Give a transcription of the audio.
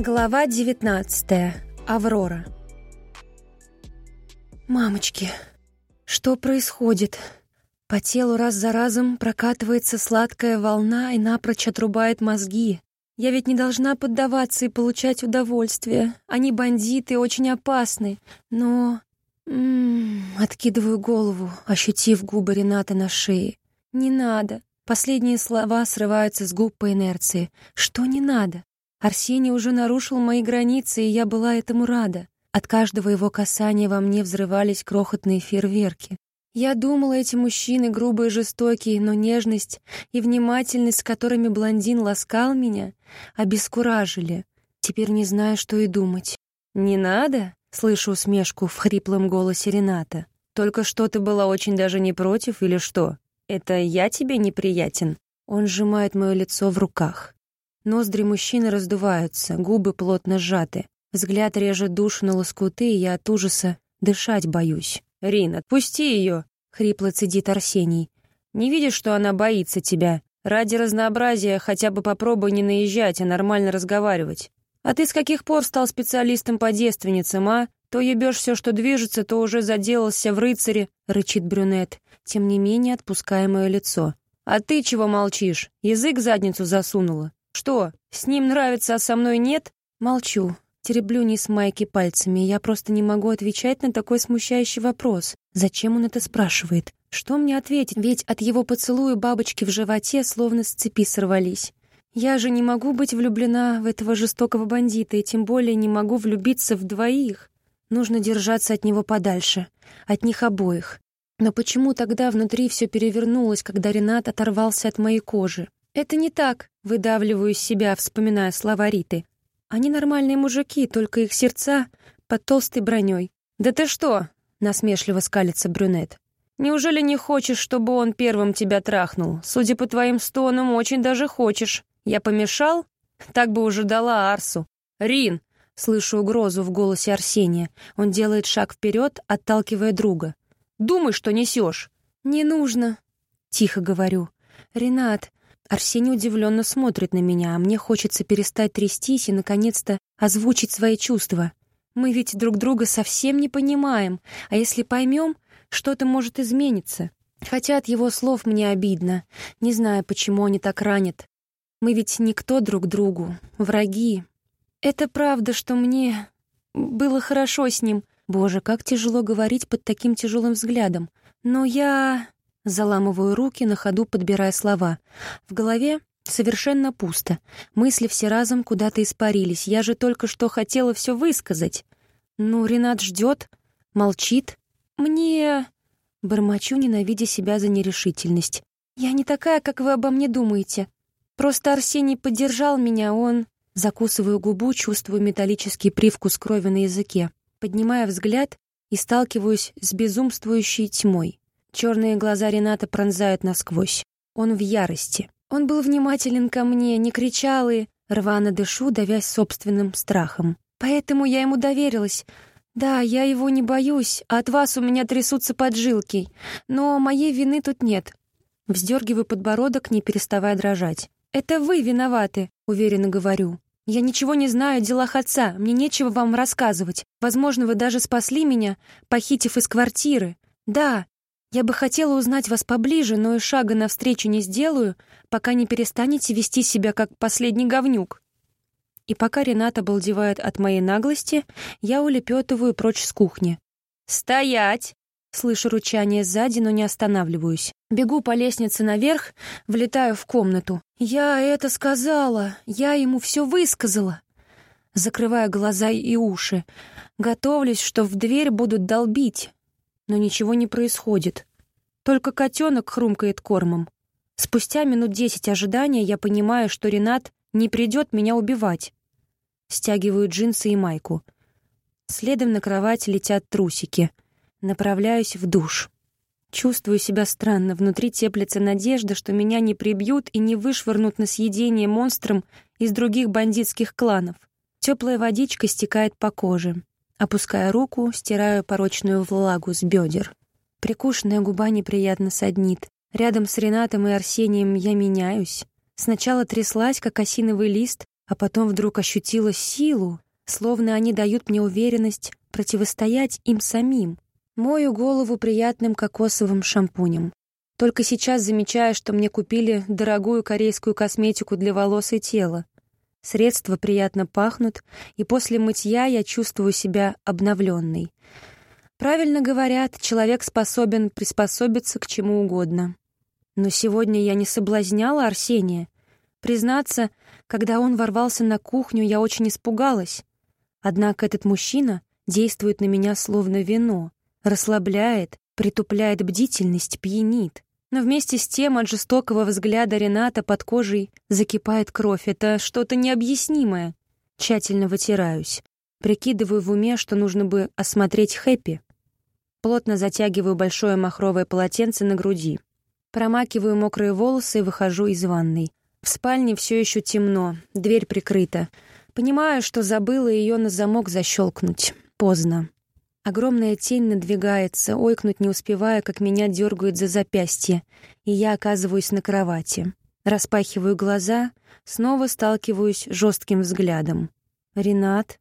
Глава 19. Аврора. Мамочки, что происходит? По телу раз за разом прокатывается сладкая волна и напрочь отрубает мозги. Я ведь не должна поддаваться и получать удовольствие. Они бандиты, очень опасны. Но... М -м -м, откидываю голову, ощутив губы Рената на шее. «Не надо». Последние слова срываются с губ по инерции. «Что не надо?» Арсений уже нарушил мои границы, и я была этому рада. От каждого его касания во мне взрывались крохотные фейерверки. Я думала, эти мужчины грубые и жестокие, но нежность и внимательность, с которыми блондин ласкал меня, обескуражили. Теперь не знаю, что и думать. «Не надо?» — слышу усмешку в хриплом голосе Рената. «Только что ты была очень даже не против, или что? Это я тебе неприятен?» Он сжимает мое лицо в руках. Ноздри мужчины раздуваются, губы плотно сжаты. Взгляд режет душу на лоскуты, и я от ужаса дышать боюсь. «Рин, отпусти ее!» — хрипло цедит Арсений. «Не видишь, что она боится тебя? Ради разнообразия хотя бы попробуй не наезжать, а нормально разговаривать. А ты с каких пор стал специалистом по девственницам, а? То ебешь все, что движется, то уже заделался в рыцаре», — рычит брюнет, тем не менее отпуская мое лицо. «А ты чего молчишь? Язык в задницу засунула?» Что, с ним нравится, а со мной нет? Молчу. Тереблю низ майки пальцами. Я просто не могу отвечать на такой смущающий вопрос. Зачем он это спрашивает? Что мне ответить? Ведь от его поцелуя бабочки в животе словно с цепи сорвались. Я же не могу быть влюблена в этого жестокого бандита, и тем более не могу влюбиться в двоих. Нужно держаться от него подальше. От них обоих. Но почему тогда внутри все перевернулось, когда Ренат оторвался от моей кожи? «Это не так», — выдавливаю из себя, вспоминая слова Риты. «Они нормальные мужики, только их сердца под толстой броней». «Да ты что?» — насмешливо скалится брюнет. «Неужели не хочешь, чтобы он первым тебя трахнул? Судя по твоим стонам, очень даже хочешь. Я помешал? Так бы уже дала Арсу. Рин!» — слышу угрозу в голосе Арсения. Он делает шаг вперед, отталкивая друга. «Думай, что несешь!» «Не нужно!» — тихо говорю. «Ренат, Арсений удивленно смотрит на меня, а мне хочется перестать трястись и, наконец-то, озвучить свои чувства. Мы ведь друг друга совсем не понимаем, а если поймем, что-то может измениться. Хотя от его слов мне обидно, не знаю, почему они так ранят. Мы ведь никто друг другу, враги. Это правда, что мне было хорошо с ним. Боже, как тяжело говорить под таким тяжелым взглядом. Но я... Заламываю руки, на ходу подбирая слова. В голове совершенно пусто. Мысли все разом куда-то испарились. Я же только что хотела все высказать. Ну, Ренат ждет, молчит. Мне... Бормочу, ненавидя себя за нерешительность. Я не такая, как вы обо мне думаете. Просто Арсений поддержал меня, он... Закусываю губу, чувствую металлический привкус крови на языке. Поднимая взгляд и сталкиваюсь с безумствующей тьмой. Черные глаза Рената пронзают насквозь. Он в ярости. Он был внимателен ко мне, не кричал и... Рвано дышу, давясь собственным страхом. Поэтому я ему доверилась. Да, я его не боюсь, а от вас у меня трясутся поджилки. Но моей вины тут нет. Вздергиваю подбородок, не переставая дрожать. «Это вы виноваты», — уверенно говорю. «Я ничего не знаю о делах отца, мне нечего вам рассказывать. Возможно, вы даже спасли меня, похитив из квартиры. Да, я бы хотела узнать вас поближе, но и шага навстречу не сделаю, пока не перестанете вести себя как последний говнюк. И пока Рената обалдевает от моей наглости, я улепетываю прочь с кухни. «Стоять!» Слышу ручание сзади, но не останавливаюсь. Бегу по лестнице наверх, влетаю в комнату. «Я это сказала! Я ему все высказала!» Закрываю глаза и уши. Готовлюсь, что в дверь будут долбить но ничего не происходит. Только котенок хрумкает кормом. Спустя минут десять ожидания я понимаю, что Ренат не придет меня убивать. Стягиваю джинсы и майку. Следом на кровать летят трусики. Направляюсь в душ. Чувствую себя странно, внутри теплится надежда, что меня не прибьют и не вышвырнут на съедение монстром из других бандитских кланов. Теплая водичка стекает по коже. Опуская руку, стираю порочную влагу с бедер. Прикушенная губа неприятно саднит. Рядом с Ренатом и Арсением я меняюсь. Сначала тряслась, как осиновый лист, а потом вдруг ощутила силу, словно они дают мне уверенность противостоять им самим. Мою голову приятным кокосовым шампунем. Только сейчас замечаю, что мне купили дорогую корейскую косметику для волос и тела. Средства приятно пахнут, и после мытья я чувствую себя обновленной. Правильно говорят, человек способен приспособиться к чему угодно. Но сегодня я не соблазняла Арсения. Признаться, когда он ворвался на кухню, я очень испугалась. Однако этот мужчина действует на меня словно вино, расслабляет, притупляет бдительность, пьянит. Но вместе с тем от жестокого взгляда Рената под кожей закипает кровь. Это что-то необъяснимое. Тщательно вытираюсь. Прикидываю в уме, что нужно бы осмотреть Хэппи. Плотно затягиваю большое махровое полотенце на груди. Промакиваю мокрые волосы и выхожу из ванной. В спальне все еще темно, дверь прикрыта. Понимаю, что забыла ее на замок защелкнуть. Поздно. Огромная тень надвигается, ойкнуть не успевая, как меня дергают за запястье, и я оказываюсь на кровати. Распахиваю глаза, снова сталкиваюсь жестким взглядом. «Ренат?»